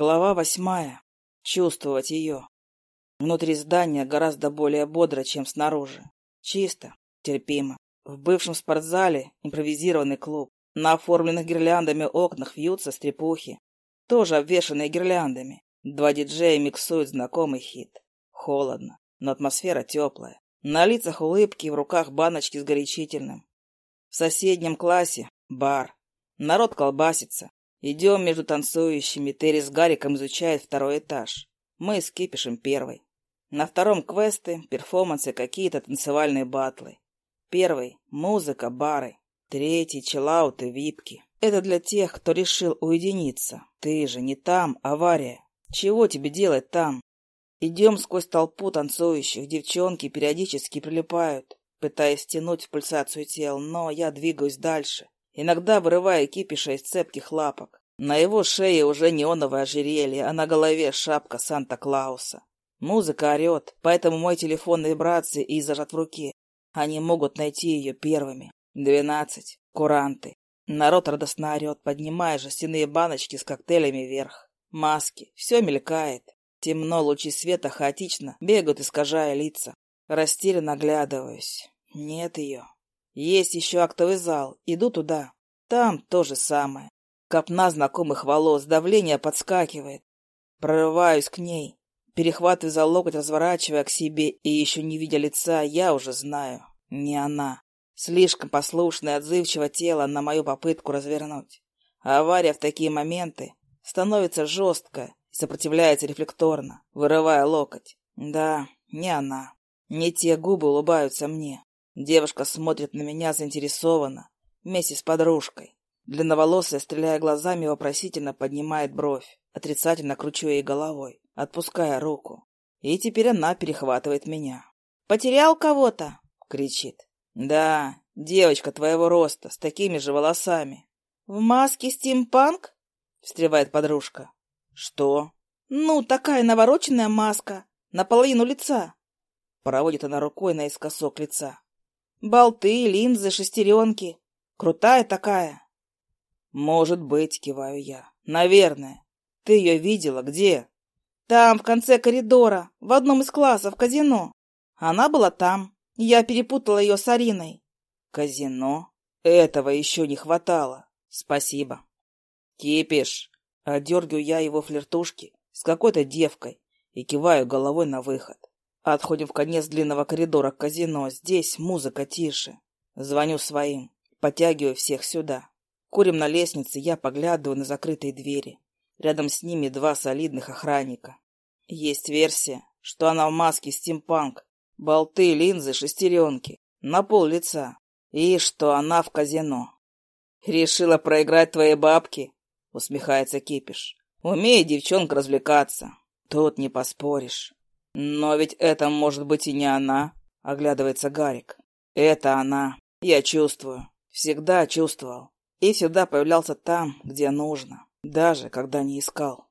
Глава восьмая. Чувствовать ее. Внутри здания гораздо более бодро, чем снаружи. Чисто, терпимо. В бывшем спортзале импровизированный клуб. На оформленных гирляндами окнах вьются стрепухи, тоже обвешанные гирляндами. Два диджея миксуют знакомый хит. Холодно, но атмосфера теплая. На лицах улыбки, в руках баночки с горячительным. В соседнем классе бар. Народ колбасится. Идем между танцующими, Терри с Гариком изучает второй этаж. Мы с Кипишем первый. На втором квесты, перформансы, какие-то танцевальные батлы. Первый — музыка, бары. Третий — чиллауты, випки. Это для тех, кто решил уединиться. Ты же не там, авария. Чего тебе делать там? Идем сквозь толпу танцующих, девчонки периодически прилипают, пытаясь стянуть в пульсацию тел, но я двигаюсь дальше иногда вырывая кипиша из цепких лапок. На его шее уже неоновое ожерелье, а на голове шапка Санта-Клауса. Музыка орет, поэтому мой телефон вибрации и зажат в руке. Они могут найти ее первыми. Двенадцать. Куранты. Народ радостно орет, поднимая жестяные баночки с коктейлями вверх. Маски. Все мелькает. Темно, лучи света хаотично бегают, искажая лица. Растерянно оглядываюсь. Нет ее. Есть еще актовый зал. Иду туда. Там то же самое. Копна знакомых волос, давление подскакивает. Прорываюсь к ней. Перехватываю за локоть, разворачивая к себе, и еще не видя лица, я уже знаю. Не она. Слишком послушное, отзывчиво тело на мою попытку развернуть. авария в такие моменты становится жесткая и сопротивляется рефлекторно, вырывая локоть. Да, не она. Не те губы улыбаются мне. Девушка смотрит на меня заинтересованно, вместе с подружкой. Длинноволосая, стреляя глазами, вопросительно поднимает бровь. Отрицательно кручу ей головой, отпуская руку. И теперь она перехватывает меня. «Потерял кого-то?» — кричит. «Да, девочка твоего роста, с такими же волосами». «В маске стимпанк?» — встревает подружка. «Что?» «Ну, такая навороченная маска, наполовину лица». Проводит она рукой наискосок лица. Болты, линзы, шестеренки. Крутая такая. Может быть, киваю я. Наверное. Ты ее видела? Где? Там, в конце коридора, в одном из классов казино. Она была там. Я перепутала ее с Ариной. Казино? Этого еще не хватало. Спасибо. Кипиш. Одергиваю я его флиртушки с какой-то девкой и киваю головой на выход. Отходим в конец длинного коридора к казино. Здесь музыка тише. Звоню своим. Подтягиваю всех сюда. Курим на лестнице, я поглядываю на закрытые двери. Рядом с ними два солидных охранника. Есть версия, что она в маске стимпанк. Болты, линзы, шестеренки. На пол лица. И что она в казино. «Решила проиграть твои бабки?» — усмехается Кипиш. «Умеет девчонка развлекаться. Тут не поспоришь». «Но ведь это может быть и не она», — оглядывается Гарик. «Это она. Я чувствую. Всегда чувствовал. И всегда появлялся там, где нужно. Даже когда не искал».